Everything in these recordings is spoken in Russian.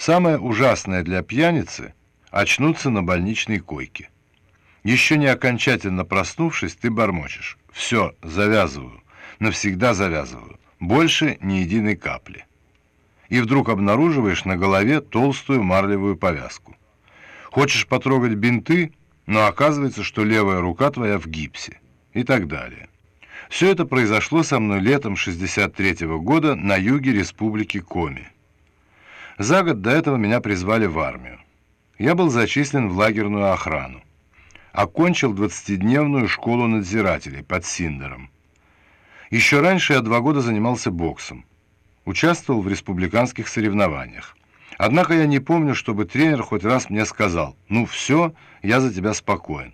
Самое ужасное для пьяницы – очнуться на больничной койке. Еще не окончательно проснувшись, ты бормочешь. Все, завязываю, навсегда завязываю, больше ни единой капли. И вдруг обнаруживаешь на голове толстую марлевую повязку. Хочешь потрогать бинты, но оказывается, что левая рука твоя в гипсе. И так далее. Все это произошло со мной летом 63 -го года на юге республики Коми. За год до этого меня призвали в армию. Я был зачислен в лагерную охрану. Окончил 20-дневную школу надзирателей под Синдером. Еще раньше я два года занимался боксом. Участвовал в республиканских соревнованиях. Однако я не помню, чтобы тренер хоть раз мне сказал «Ну все, я за тебя спокоен».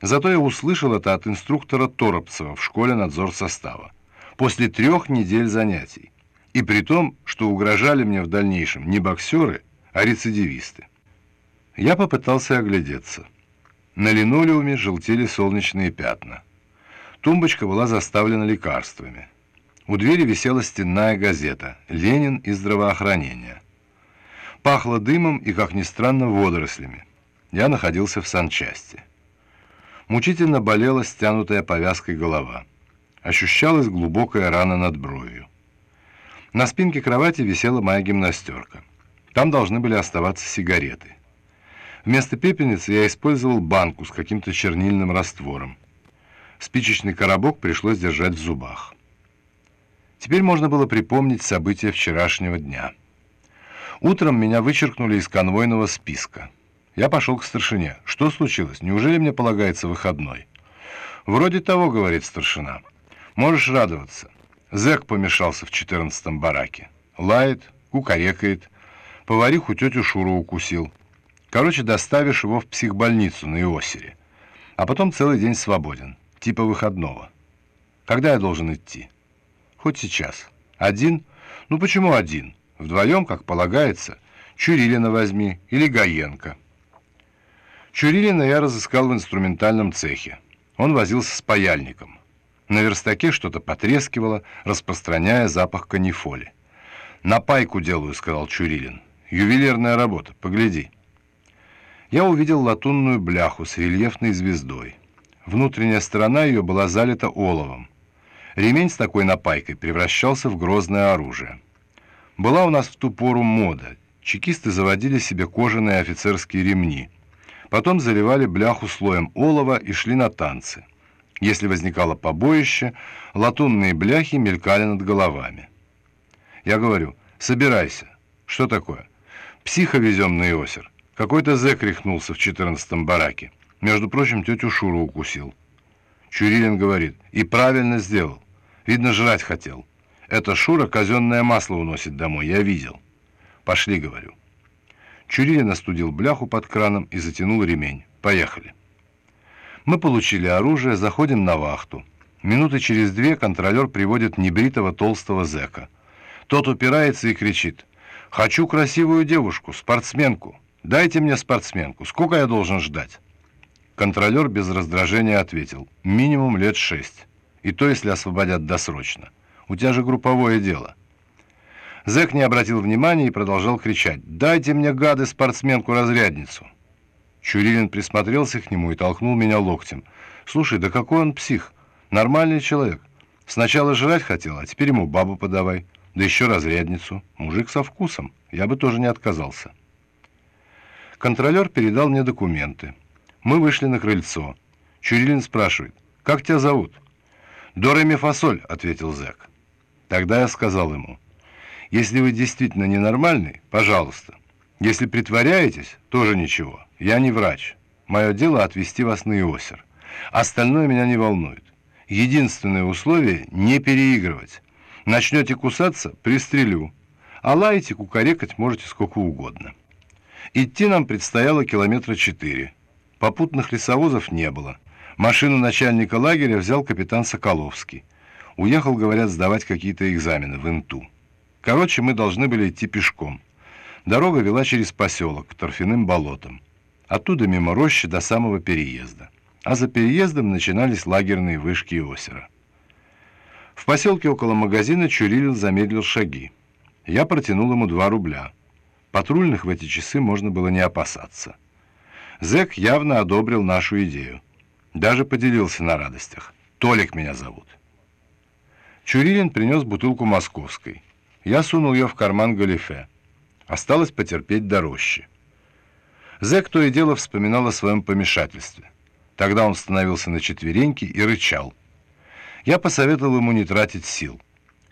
Зато я услышал это от инструктора Торопцева в школе надзор состава. После трех недель занятий. И при том, что угрожали мне в дальнейшем не боксеры, а рецидивисты. Я попытался оглядеться. На линолеуме желтели солнечные пятна. Тумбочка была заставлена лекарствами. У двери висела стенная газета «Ленин и здравоохранение». Пахло дымом и, как ни странно, водорослями. Я находился в санчасти. Мучительно болела стянутая повязкой голова. Ощущалась глубокая рана над бровью. На спинке кровати висела моя гимнастерка. Там должны были оставаться сигареты. Вместо пепельницы я использовал банку с каким-то чернильным раствором. Спичечный коробок пришлось держать в зубах. Теперь можно было припомнить события вчерашнего дня. Утром меня вычеркнули из конвойного списка. Я пошел к старшине. Что случилось? Неужели мне полагается выходной? Вроде того, говорит старшина. Можешь радоваться. Зэк помешался в четырнадцатом бараке. Лает, кукарекает. Повариху тетю Шуру укусил. Короче, доставишь его в психбольницу на Иосере. А потом целый день свободен. Типа выходного. Когда я должен идти? Хоть сейчас. Один? Ну почему один? Вдвоем, как полагается. Чурилина возьми или Гаенко. Чурилина я разыскал в инструментальном цехе. Он возился с паяльником. На верстаке что-то потрескивало, распространяя запах канифоли. «На пайку делаю», — сказал Чурилин. «Ювелирная работа, погляди». Я увидел латунную бляху с рельефной звездой. Внутренняя сторона ее была залита оловом. Ремень с такой напайкой превращался в грозное оружие. Была у нас в ту пору мода. Чекисты заводили себе кожаные офицерские ремни — Потом заливали бляху слоем олова и шли на танцы. Если возникало побоище, латунные бляхи мелькали над головами. Я говорю, собирайся. Что такое? Психа везем на Иосер. Какой-то зэк рехнулся в четырнадцатом бараке. Между прочим, тетю Шуру укусил. Чурилин говорит, и правильно сделал. Видно, жрать хотел. Это Шура казенное масло уносит домой, я видел. Пошли, говорю. Чурилин остудил бляху под краном и затянул ремень. «Поехали». Мы получили оружие, заходим на вахту. Минуты через две контролер приводит небритого толстого зэка. Тот упирается и кричит. «Хочу красивую девушку, спортсменку. Дайте мне спортсменку. Сколько я должен ждать?» Контролер без раздражения ответил. «Минимум лет шесть. И то, если освободят досрочно. У тебя же групповое дело». Зэк не обратил внимания и продолжал кричать. «Дайте мне, гады, спортсменку-разрядницу!» Чурилин присмотрелся к нему и толкнул меня локтем. «Слушай, да какой он псих! Нормальный человек. Сначала жрать хотел, а теперь ему бабу подавай. Да еще разрядницу. Мужик со вкусом. Я бы тоже не отказался». Контролер передал мне документы. Мы вышли на крыльцо. Чурилин спрашивает, «Как тебя зовут?» «Дореми Фасоль», — ответил зэк. Тогда я сказал ему, если вы действительно ненормальный, пожалуйста. Если притворяетесь, тоже ничего. Я не врач. Мое дело отвезти вас на Иосер. Остальное меня не волнует. Единственное условие – не переигрывать. Начнете кусаться – пристрелю. А лаете, кукарекать можете сколько угодно. Идти нам предстояло километра четыре. Попутных лесовозов не было. Машину начальника лагеря взял капитан Соколовский. Уехал, говорят, сдавать какие-то экзамены в Инту. Короче, мы должны были идти пешком. Дорога вела через поселок, к торфяным болотам. Оттуда мимо рощи до самого переезда. А за переездом начинались лагерные вышки и озера. В поселке около магазина Чурилин замедлил шаги. Я протянул ему два рубля. Патрульных в эти часы можно было не опасаться. Зэк явно одобрил нашу идею. Даже поделился на радостях. «Толик меня зовут». Чурилин принес бутылку московской. Я сунул ее в карман галифе. Осталось потерпеть до рощи. Зэк то и дело вспоминал о своем помешательстве. Тогда он становился на четвереньки и рычал. Я посоветовал ему не тратить сил,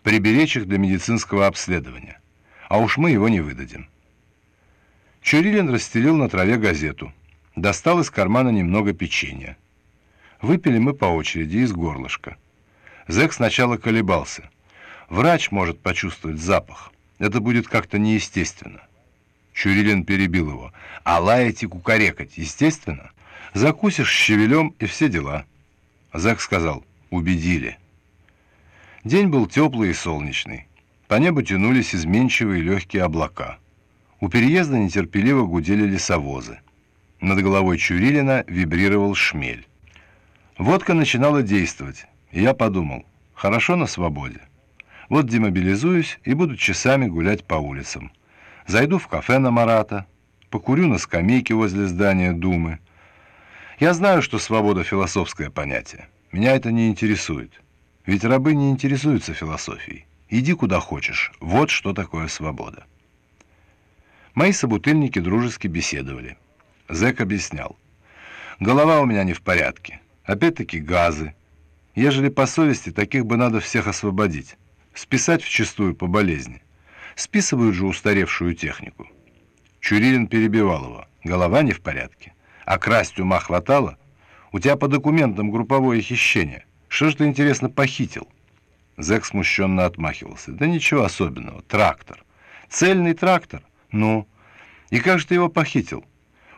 приберечь их для медицинского обследования. А уж мы его не выдадим. Чурилин расстелил на траве газету. Достал из кармана немного печенья. Выпили мы по очереди из горлышка. Зэк сначала колебался. Врач может почувствовать запах. Это будет как-то неестественно. Чурилин перебил его. А лаять и кукарекать, естественно. Закусишь щавелем и все дела. Зэк сказал, убедили. День был теплый и солнечный. По небу тянулись изменчивые легкие облака. У переезда нетерпеливо гудели лесовозы. Над головой Чурилина вибрировал шмель. Водка начинала действовать, и я подумал, хорошо на свободе. Вот демобилизуюсь и буду часами гулять по улицам. Зайду в кафе на Марата, покурю на скамейке возле здания Думы. Я знаю, что свобода — философское понятие. Меня это не интересует. Ведь рабы не интересуются философией. Иди куда хочешь. Вот что такое свобода. Мои собутыльники дружески беседовали. Зэк объяснял. Голова у меня не в порядке. Опять-таки газы. Ежели по совести, таких бы надо всех освободить. Списать вчистую по болезни. Списывают же устаревшую технику. Чурилин перебивал его. Голова не в порядке. А красть ума хватало? У тебя по документам групповое хищение. Что ж ты, интересно, похитил? Зэк смущенно отмахивался. Да ничего особенного. Трактор. Цельный трактор? Ну? И как же ты его похитил?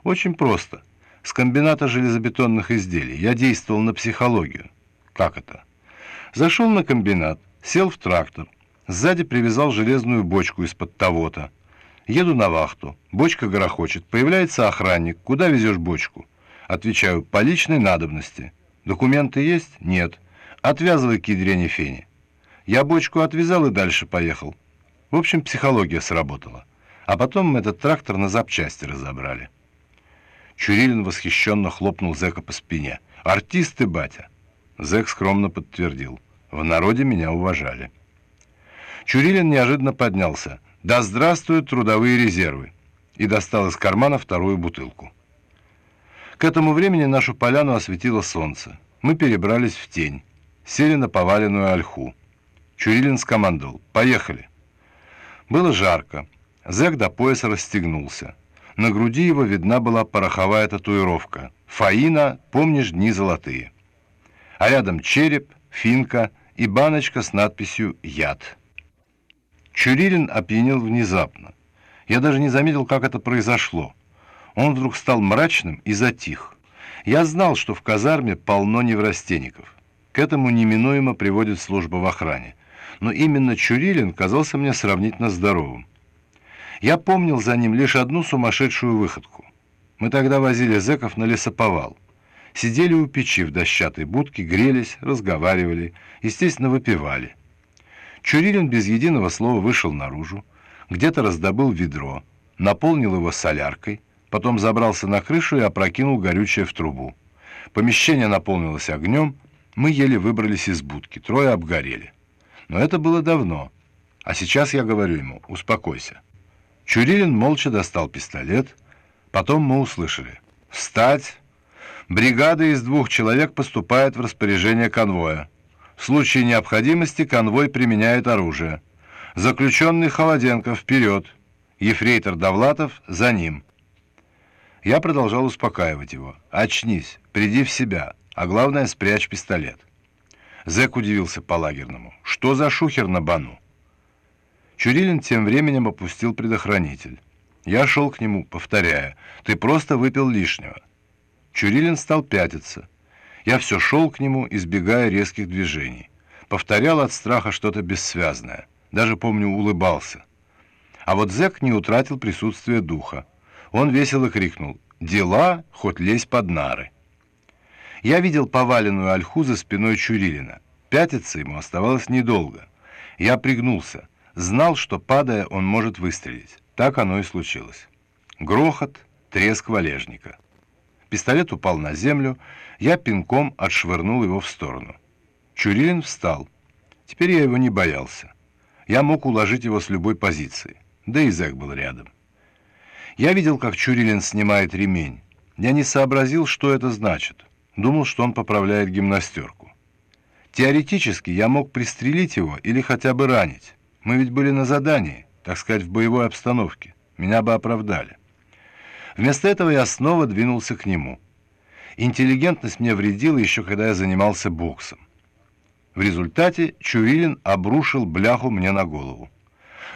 Очень просто с комбината железобетонных изделий. Я действовал на психологию. Как это? Зашел на комбинат, сел в трактор, сзади привязал железную бочку из-под того-то. Еду на вахту, бочка грохочет, появляется охранник. Куда везешь бочку? Отвечаю, по личной надобности. Документы есть? Нет. Отвязывай к ядрене фени. Я бочку отвязал и дальше поехал. В общем, психология сработала. А потом мы этот трактор на запчасти разобрали. Чурилин восхищенно хлопнул зэка по спине. «Артисты, батя!» Зэк скромно подтвердил. «В народе меня уважали». Чурилин неожиданно поднялся. «Да здравствуют трудовые резервы!» и достал из кармана вторую бутылку. К этому времени нашу поляну осветило солнце. Мы перебрались в тень, сели на поваленную ольху. Чурилин скомандовал «Поехали!». Было жарко. Зэк до пояса расстегнулся. На груди его видна была пороховая татуировка. «Фаина, помнишь дни золотые». А рядом череп, финка и баночка с надписью «Яд». Чурилин опьянел внезапно. Я даже не заметил, как это произошло. Он вдруг стал мрачным и затих. Я знал, что в казарме полно неврастенников. К этому неминуемо приводит служба в охране. Но именно Чурилин казался мне сравнительно здоровым. Я помнил за ним лишь одну сумасшедшую выходку. Мы тогда возили зэков на лесоповал. Сидели у печи в дощатой будке, грелись, разговаривали, естественно, выпивали. Чурилин без единого слова вышел наружу, где-то раздобыл ведро, наполнил его соляркой, потом забрался на крышу и опрокинул горючее в трубу. Помещение наполнилось огнем, мы еле выбрались из будки, трое обгорели. Но это было давно. А сейчас я говорю ему, успокойся. Чурилин молча достал пистолет. Потом мы услышали. «Встать! Бригада из двух человек поступает в распоряжение конвоя. В случае необходимости конвой применяет оружие. Заключенный Холоденко вперед. Ефрейтор Довлатов за ним». Я продолжал успокаивать его. «Очнись, приди в себя, а главное, спрячь пистолет». Зэк удивился по-лагерному. «Что за шухер на бану?» Чурилин тем временем опустил предохранитель. Я шел к нему, повторяя, «Ты просто выпил лишнего». Чурилин стал пятиться. Я все шел к нему, избегая резких движений. Повторял от страха что-то бессвязное. Даже, помню, улыбался. А вот зэк не утратил присутствие духа. Он весело крикнул «Дела, хоть лезь под нары». Я видел поваленную ольху за спиной Чурилина. Пятиться ему оставалось недолго. Я пригнулся. Знал, что, падая, он может выстрелить. Так оно и случилось. Грохот, треск валежника. Пистолет упал на землю, я пинком отшвырнул его в сторону. Чурилин встал. Теперь я его не боялся. Я мог уложить его с любой позиции. Да и зэк был рядом. Я видел, как Чурилин снимает ремень. Я не сообразил, что это значит. Думал, что он поправляет гимнастерку. Теоретически я мог пристрелить его или хотя бы ранить. Мы ведь были на задании, так сказать, в боевой обстановке. Меня бы оправдали. Вместо этого я снова двинулся к нему. Интеллигентность мне вредила еще когда я занимался боксом. В результате Чурилин обрушил бляху мне на голову.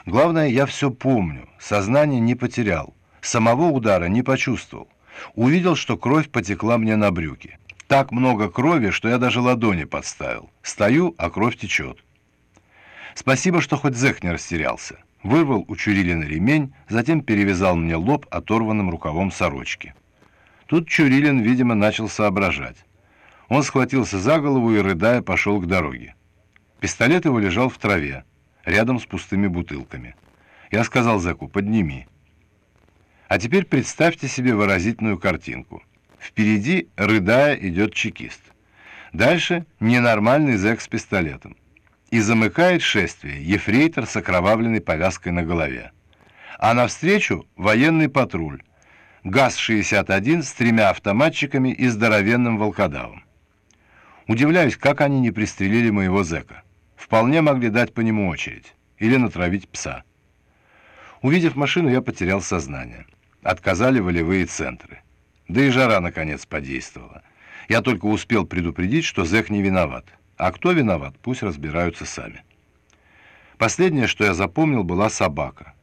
Главное, я все помню, сознание не потерял, самого удара не почувствовал. Увидел, что кровь потекла мне на брюки. Так много крови, что я даже ладони подставил. Стою, а кровь течет. Спасибо, что хоть зэк не растерялся. Вырвал у Чурилина ремень, затем перевязал мне лоб оторванным рукавом сорочки. Тут Чурилин, видимо, начал соображать. Он схватился за голову и, рыдая, пошел к дороге. Пистолет его лежал в траве, рядом с пустыми бутылками. Я сказал зэку, подними. А теперь представьте себе выразительную картинку. Впереди, рыдая, идет чекист. Дальше ненормальный зэк с пистолетом. И замыкает шествие ефрейтор с окровавленной повязкой на голове. А навстречу военный патруль. ГАЗ-61 с тремя автоматчиками и здоровенным волкодавом. Удивляюсь, как они не пристрелили моего зэка. Вполне могли дать по нему очередь. Или натравить пса. Увидев машину, я потерял сознание. Отказали волевые центры. Да и жара, наконец, подействовала. Я только успел предупредить, что зэк не виноват. А кто виноват, пусть разбираются сами. Последнее, что я запомнил, была собака.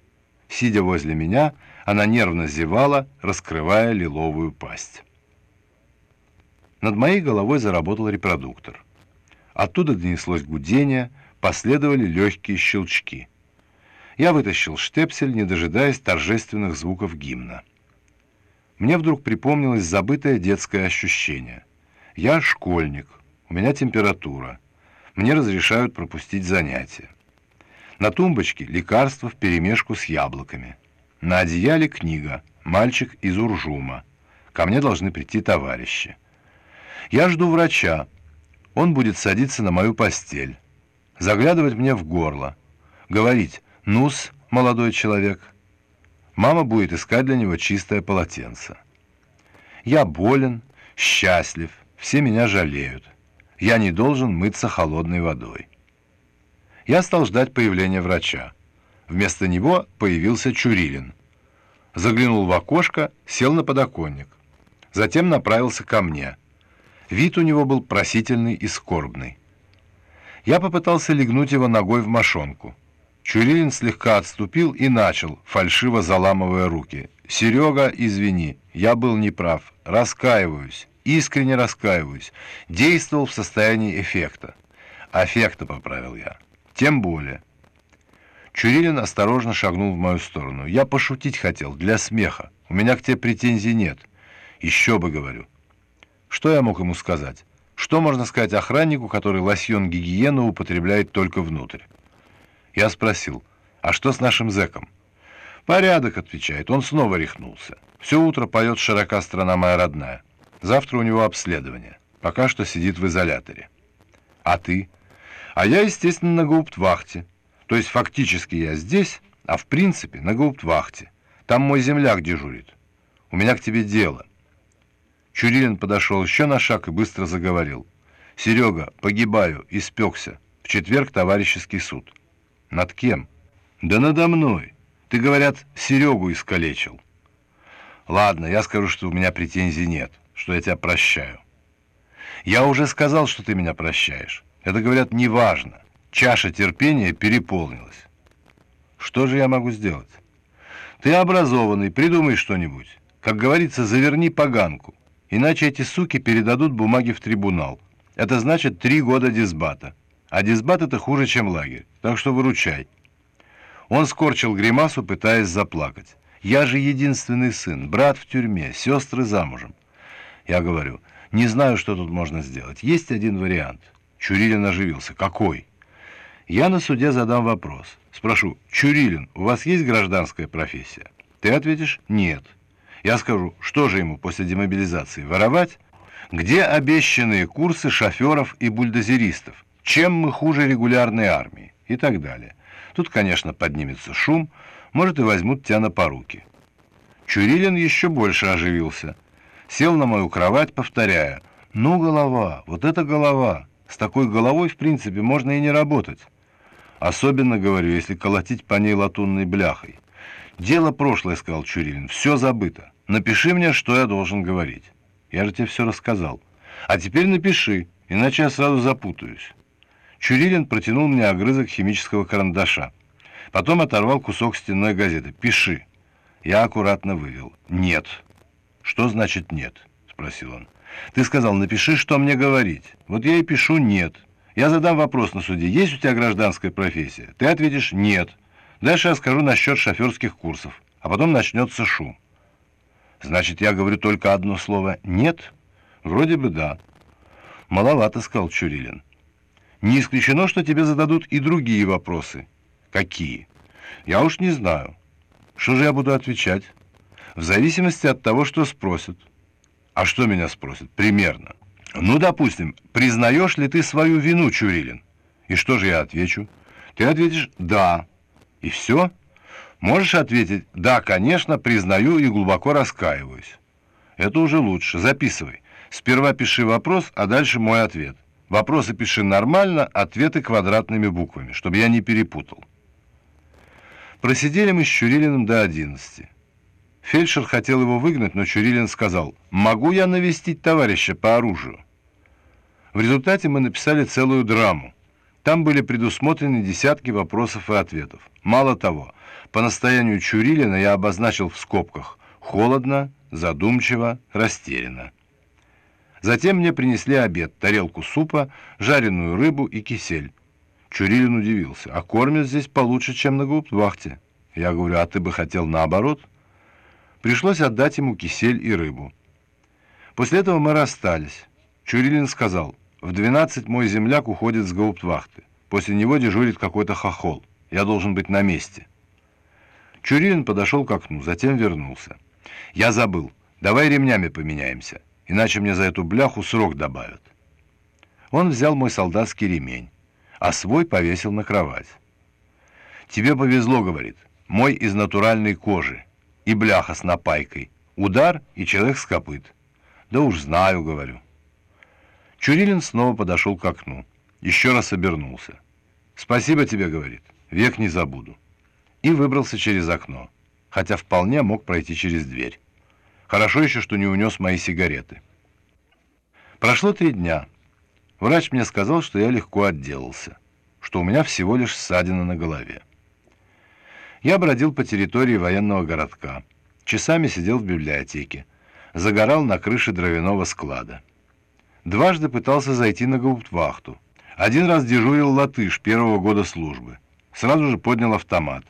Сидя возле меня, она нервно зевала, раскрывая лиловую пасть. Над моей головой заработал репродуктор. Оттуда донеслось гудение, последовали легкие щелчки. Я вытащил штепсель, не дожидаясь торжественных звуков гимна. Мне вдруг припомнилось забытое детское ощущение. Я школьник, у меня температура. Мне разрешают пропустить занятия. На тумбочке лекарство вперемешку с яблоками. На одеяле книга «Мальчик из Уржума». Ко мне должны прийти товарищи. Я жду врача. Он будет садиться на мою постель, заглядывать мне в горло, говорить «Нус, молодой человек». Мама будет искать для него чистое полотенце. Я болен, счастлив, все меня жалеют. Я не должен мыться холодной водой. Я стал ждать появления врача. Вместо него появился Чурилин. Заглянул в окошко, сел на подоконник. Затем направился ко мне – Вид у него был просительный и скорбный. Я попытался легнуть его ногой в мошонку. Чурилин слегка отступил и начал, фальшиво заламывая руки. «Серега, извини, я был неправ. Раскаиваюсь, искренне раскаиваюсь. Действовал в состоянии эффекта». «Аффекта», — поправил я. «Тем более». Чурилин осторожно шагнул в мою сторону. «Я пошутить хотел, для смеха. У меня к тебе претензий нет». «Еще бы, говорю. Что я мог ему сказать? Что можно сказать охраннику, который лосьон гигиену употребляет только внутрь? Я спросил, а что с нашим зэком? «Порядок», — отвечает, он снова рехнулся. Все утро поет «Широка страна моя родная». Завтра у него обследование. Пока что сидит в изоляторе. А ты? А я, естественно, на гауптвахте. То есть фактически я здесь, а в принципе на гауптвахте. Там мой земляк дежурит. У меня к тебе дело. Чурилин подошел еще на шаг и быстро заговорил. «Серега, погибаю, испекся. В четверг товарищеский суд». «Над кем?» «Да надо мной. Ты, говорят, Серегу искалечил». «Ладно, я скажу, что у меня претензий нет, что я тебя прощаю». «Я уже сказал, что ты меня прощаешь. Это, говорят, неважно. Чаша терпения переполнилась». «Что же я могу сделать?» «Ты образованный, придумай что-нибудь. Как говорится, заверни поганку». Иначе эти суки передадут бумаги в трибунал. Это значит три года дисбата. А дисбат это хуже, чем лагерь. Так что выручай. Он скорчил гримасу, пытаясь заплакать. Я же единственный сын, брат в тюрьме, сестры замужем. Я говорю, не знаю, что тут можно сделать. Есть один вариант. Чурилин оживился. Какой? Я на суде задам вопрос. Спрошу, Чурилин, у вас есть гражданская профессия? Ты ответишь «нет». Я скажу, что же ему после демобилизации, воровать? Где обещанные курсы шоферов и бульдозеристов? Чем мы хуже регулярной армии? И так далее. Тут, конечно, поднимется шум, может, и возьмут тебя на поруки. Чурилин еще больше оживился. Сел на мою кровать, повторяя, «Ну, голова, вот это голова. С такой головой, в принципе, можно и не работать. Особенно, говорю, если колотить по ней латунной бляхой. Дело прошлое, сказал Чурилин, все забыто. Напиши мне, что я должен говорить. Я же тебе все рассказал. А теперь напиши, иначе я сразу запутаюсь. Чурилин протянул мне огрызок химического карандаша. Потом оторвал кусок стенной газеты. «Пиши». Я аккуратно вывел. «Нет». «Что значит «нет»?» — спросил он. «Ты сказал, напиши, что мне говорить. Вот я и пишу «нет». Я задам вопрос на суде. Есть у тебя гражданская профессия? Ты ответишь «нет». Дальше я скажу насчет шоферских курсов. А потом начнется шум. Значит, я говорю только одно слово «нет»? Вроде бы да. Маловато, сказал Чурилин. Не исключено, что тебе зададут и другие вопросы. Какие? Я уж не знаю. Что же я буду отвечать? В зависимости от того, что спросят. А что меня спросят? Примерно. Ну, допустим, признаешь ли ты свою вину, Чурилин? И что же я отвечу? Ты ответишь «да». И все? Можешь ответить «да, конечно, признаю и глубоко раскаиваюсь». Это уже лучше. Записывай. Сперва пиши вопрос, а дальше мой ответ. Вопросы пиши нормально, ответы квадратными буквами, чтобы я не перепутал. Просидели мы с Чурилиным до одиннадцати. Фельдшер хотел его выгнать, но Чурилин сказал, «Могу я навестить товарища по оружию?» В результате мы написали целую драму. Там были предусмотрены десятки вопросов и ответов. Мало того, по настоянию Чурилина я обозначил в скобках «холодно», «задумчиво», «растерянно». Затем мне принесли обед, тарелку супа, жареную рыбу и кисель. Чурилин удивился. «А кормят здесь получше, чем на гауптвахте». Я говорю, «А ты бы хотел наоборот?» Пришлось отдать ему кисель и рыбу. После этого мы расстались. Чурилин сказал, «В 12 мой земляк уходит с гауптвахты. После него дежурит какой-то хохол. Я должен быть на месте». Чурилин подошел к окну, затем вернулся. «Я забыл. Давай ремнями поменяемся, иначе мне за эту бляху срок добавят». Он взял мой солдатский ремень а свой повесил на кровать. «Тебе повезло», — говорит, — «мой из натуральной кожи, и бляха с напайкой, удар и человек с копыт». «Да уж знаю», — говорю. Чурилин снова подошел к окну, еще раз обернулся. «Спасибо тебе», — говорит, — «век не забуду». И выбрался через окно, хотя вполне мог пройти через дверь. Хорошо еще, что не унес мои сигареты. Прошло три дня. Врач мне сказал, что я легко отделался, что у меня всего лишь ссадина на голове. Я бродил по территории военного городка, часами сидел в библиотеке, загорал на крыше дровяного склада. Дважды пытался зайти на гауптвахту. Один раз дежурил латыш первого года службы. Сразу же поднял автомат.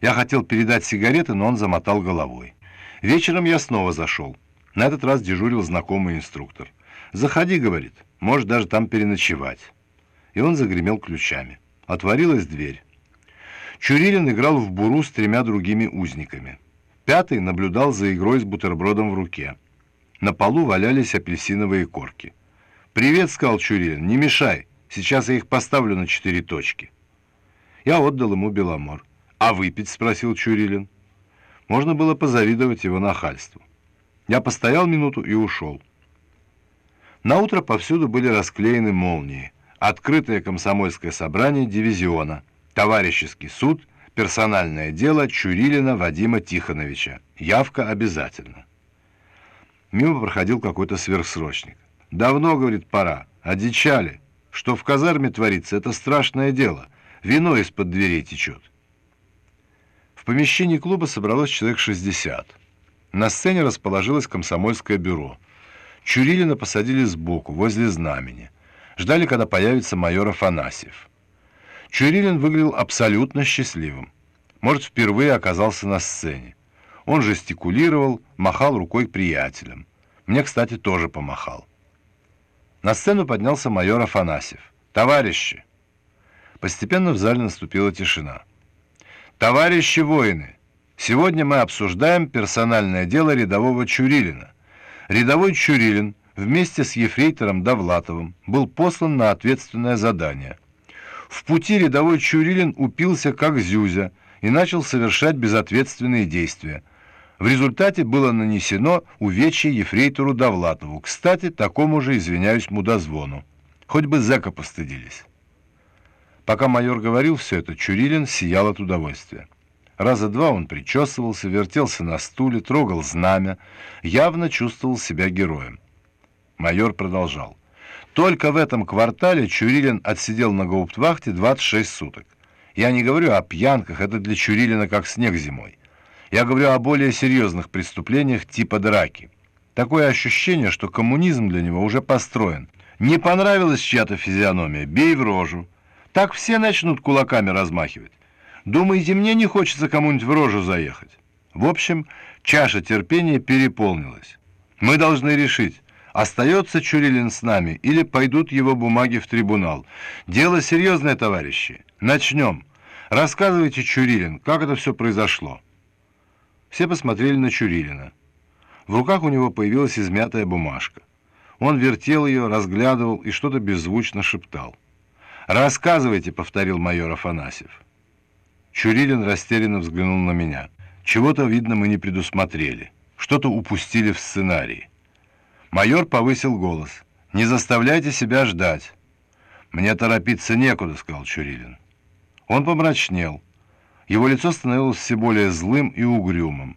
Я хотел передать сигареты, но он замотал головой. Вечером я снова зашел. На этот раз дежурил знакомый инструктор. «Заходи», — говорит. Может даже там переночевать. И он загремел ключами. Отворилась дверь. Чурилин играл в буру с тремя другими узниками. Пятый наблюдал за игрой с бутербродом в руке. На полу валялись апельсиновые корки. «Привет», — сказал Чурилин, — «не мешай. Сейчас я их поставлю на четыре точки». Я отдал ему Беломор. «А выпить?» — спросил Чурилин. Можно было позавидовать его нахальству. Я постоял минуту и ушел. На утро повсюду были расклеены молнии. Открытое комсомольское собрание дивизиона, товарищеский суд, персональное дело Чурилина Вадима Тихоновича. Явка обязательно. Мимо проходил какой-то сверхсрочник. «Давно, — говорит, — пора. Одичали. Что в казарме творится, это страшное дело. Вино из-под дверей течет». В помещении клуба собралось человек 60. На сцене расположилось комсомольское бюро — Чурилина посадили сбоку, возле знамени. Ждали, когда появится майор Афанасьев. Чурилин выглядел абсолютно счастливым. Может, впервые оказался на сцене. Он жестикулировал, махал рукой приятелям. Мне, кстати, тоже помахал. На сцену поднялся майор Афанасьев. «Товарищи!» Постепенно в зале наступила тишина. Товарищи воины, сегодня мы обсуждаем персональное дело рядового Чурилина. Рядовой Чурилин вместе с ефрейтором Довлатовым был послан на ответственное задание. В пути рядовой Чурилин упился как зюзя и начал совершать безответственные действия. В результате было нанесено увечье ефрейтору Довлатову. Кстати, такому же, извиняюсь, мудозвону. Хоть бы зэка постыдились. Пока майор говорил все это, Чурилин сиял от удовольствия. Раза два он причесывался, вертелся на стуле, трогал знамя, явно чувствовал себя героем. Майор продолжал. Только в этом квартале Чурилин отсидел на гауптвахте 26 суток. Я не говорю о пьянках, это для Чурилина как снег зимой. Я говорю о более серьезных преступлениях типа драки. Такое ощущение, что коммунизм для него уже построен. Не понравилась чья-то физиономия, бей в рожу. Так все начнут кулаками размахивать. Думаете, мне не хочется кому-нибудь в рожу заехать? В общем, чаша терпения переполнилась. Мы должны решить, остается Чурилин с нами или пойдут его бумаги в трибунал. Дело серьезное, товарищи. Начнем. Рассказывайте, Чурилин, как это все произошло. Все посмотрели на Чурилина. В руках у него появилась измятая бумажка. Он вертел ее, разглядывал и что-то беззвучно шептал. «Рассказывайте», — повторил майор Афанасьев. Чурилин растерянно взглянул на меня. Чего-то, видно, мы не предусмотрели. Что-то упустили в сценарии. Майор повысил голос. «Не заставляйте себя ждать». «Мне торопиться некуда», — сказал Чурилин. Он помрачнел. Его лицо становилось все более злым и угрюмым.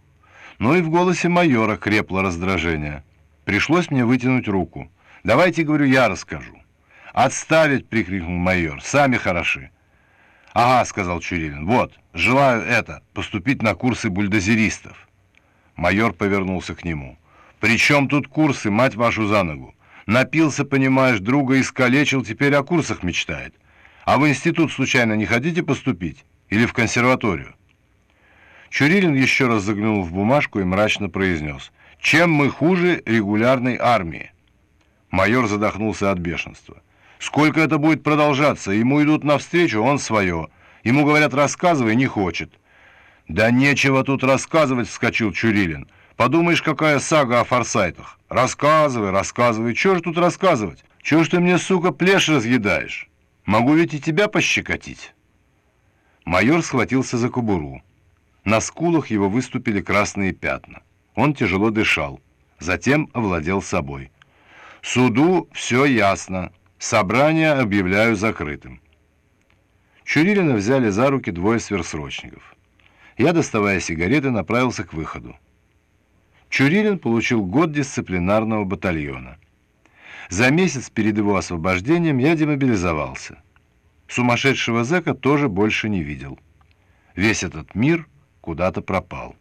Но и в голосе майора крепло раздражение. Пришлось мне вытянуть руку. «Давайте, — говорю, — я расскажу». «Отставить!» — прикрикнул майор. «Сами хороши». «Ага», — сказал Чурилин. «Вот, желаю это, поступить на курсы бульдозеристов». Майор повернулся к нему. «При чем тут курсы, мать вашу за ногу? Напился, понимаешь, друга искалечил, теперь о курсах мечтает. А в институт случайно не хотите поступить? Или в консерваторию?» Чурилин еще раз заглянул в бумажку и мрачно произнес. «Чем мы хуже регулярной армии?» Майор задохнулся от бешенства. Сколько это будет продолжаться? Ему идут навстречу, он свое. Ему говорят, рассказывай, не хочет. Да нечего тут рассказывать, вскочил Чурилин. Подумаешь, какая сага о форсайтах. Рассказывай, рассказывай. Чего же тут рассказывать? Чего ж ты мне, сука, плешь разъедаешь? Могу ведь и тебя пощекотить. Майор схватился за кобуру. На скулах его выступили красные пятна. Он тяжело дышал. Затем овладел собой. «Суду все ясно. Собрание объявляю закрытым. Чурилина взяли за руки двое сверхсрочников. Я, доставая сигареты, направился к выходу. Чурилин получил год дисциплинарного батальона. За месяц перед его освобождением я демобилизовался. Сумасшедшего зэка тоже больше не видел. Весь этот мир куда-то пропал.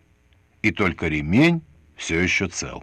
И только ремень все еще цел.